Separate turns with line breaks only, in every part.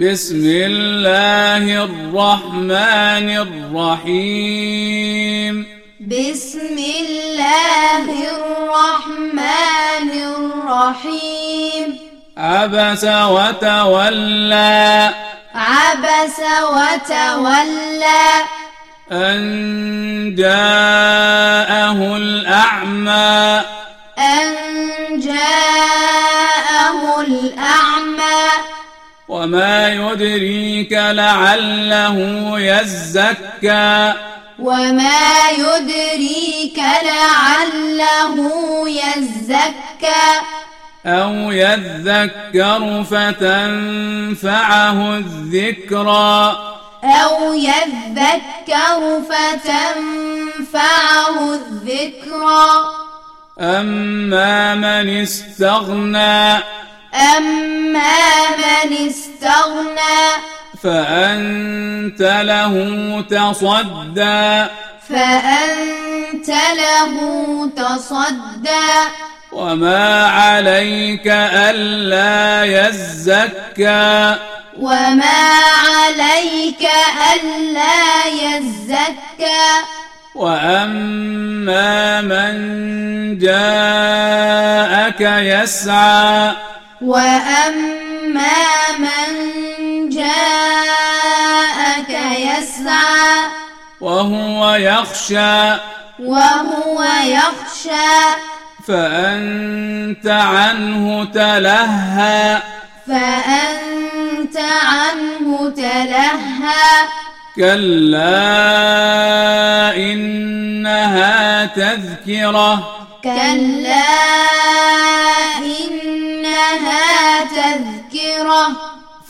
بسم الله الرحمن الرحيم.
بسم الله الرحمن الرحيم.
عبس وتولى.
عبس وتولى.
أن جاءه الأعمى.
أن جاءه الأعمى.
وما يدريك لعله يزكى
وما يدريك لعله يزكى
أو يذكر فتنفعه الذكرى
أو يذكر فتنفعه الذكرى
أما من استغنى
أما من استغنى
فأنت له تصدى
فأنت له تصدى
وما عليك ألا يزكى
وما عليك ألا يزكى
وأما من جاءك يسعى
وأما من جاءك يسعى
وهو يخشى
وهو يخشى
فأنت عنه تلهى
فأنت عنه تلهى
كلا إنها تذكرة
كلا إنها تذكرة.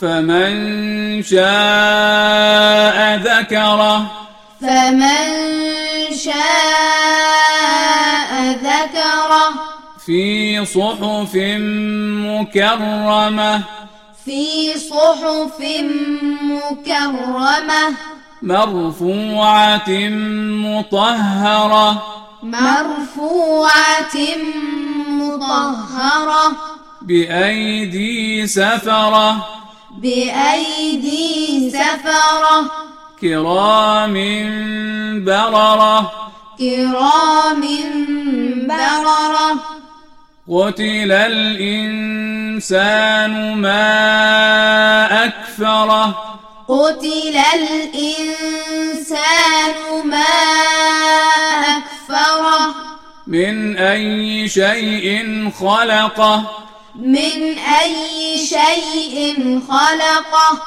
فمن شاء ذكره.
فمن شاء ذكره.
في صحف مكرمة.
في صحف مكرمة.
مرفوعة مطهرة.
مرفوعة مطهرة.
بأيدي سفرة.
بأيدي سفرة.
كرام بررة.
كرام بررة.
قتل الإنسان ما أكفره.
قتل الإنسان ما أكفره.
من أي شيء خلقه.
من أي شيء خلقه؟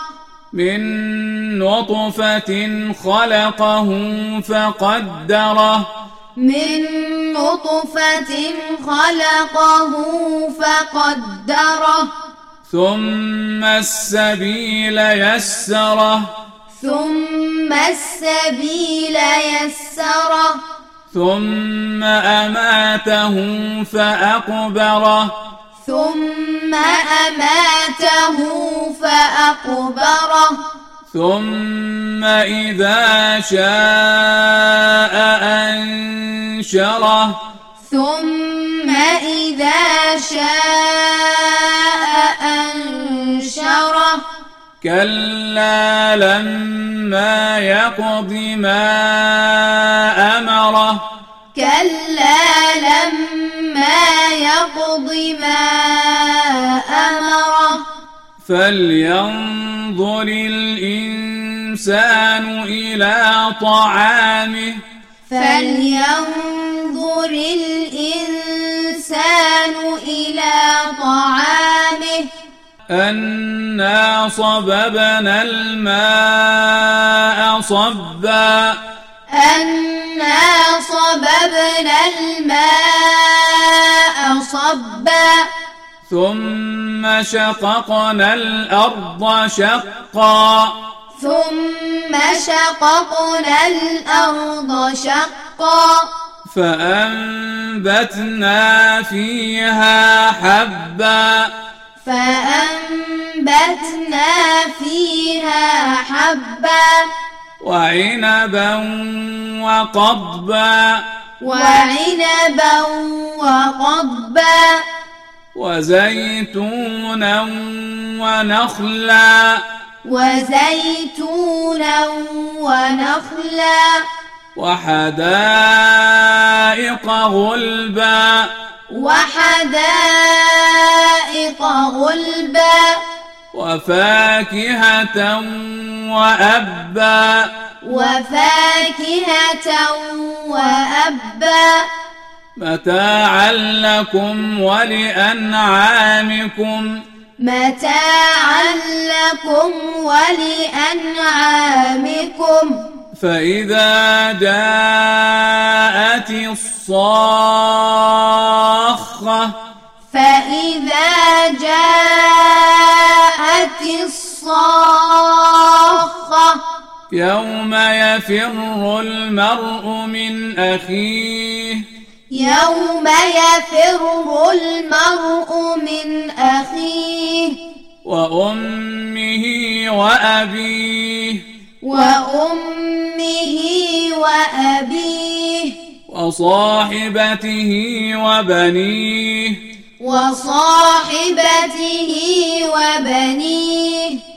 من نطفة خلقه فقدره.
من نطفة خلقه فقدره.
ثم السبيل يسره.
ثم السبيل يسره.
ثم أماته فأقبره.
ثم أماته فأقبره.
ثم إذا شاء أنشره.
ثم إذا شاء أنشره.
كلا لما يقض ما أمره.
كلا يقض ما أمره.
فلينظر الإنسان إلى طعامه.
فلينظر الإنسان إلى طعامه.
أنا صببنا الماء صبا.
أنا صببنا الماء صبا.
ثم شققنا الأرض شقا.
ثم شققنا الأرض شقا.
فأنبتنا فيها حبا.
فأنبتنا فيها حبا.
وعنبا وقضبا.
وعنبا وقضبا
وزيتونا ونخلا.
وزيتونا ونخلا.
وحدائق غلبا.
وحدائق غلبا.
وفاكهة وأبا.
وفاكهة وأبا.
متاعا لكم ولأنعامكم.
متاعا لكم ولأنعامكم.
فإذا جاءت الصاخة.
فإذا جاءت
يوم يفر المرء من أخيه.
يوم يفر المرء من أخيه.
وأمه وأبيه.
وأمه وأبيه.
وصاحبته وبنيه.
وصاحبته وبنيه.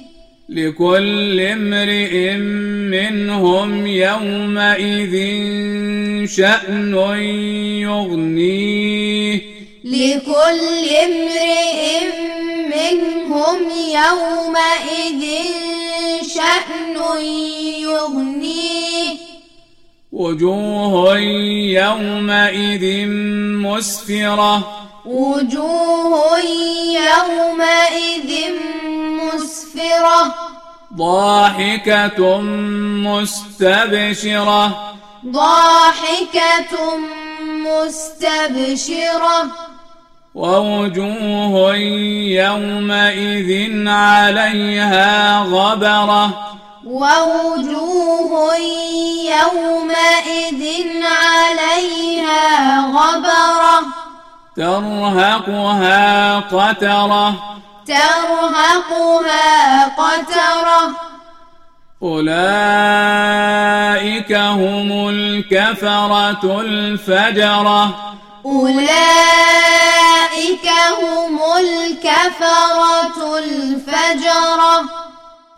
لكل امرئ منهم يومئذ شأن يغنيه.
لكل امرئ منهم يومئذ شأن يغنيه.
وجوه يومئذ مسفرة.
وجوه يومئذ مسفرة
ضاحكة مستبشرة.
ضاحكة مستبشرة.
ووجوه يومئذ عليها غبرة.
ووجوه يومئذ عليها غبرة.
ترهقها قترة.
ترهقها قترة.
أولئك هم الكفرة الفجرة.
أولئك هم الكفرة الفجرة.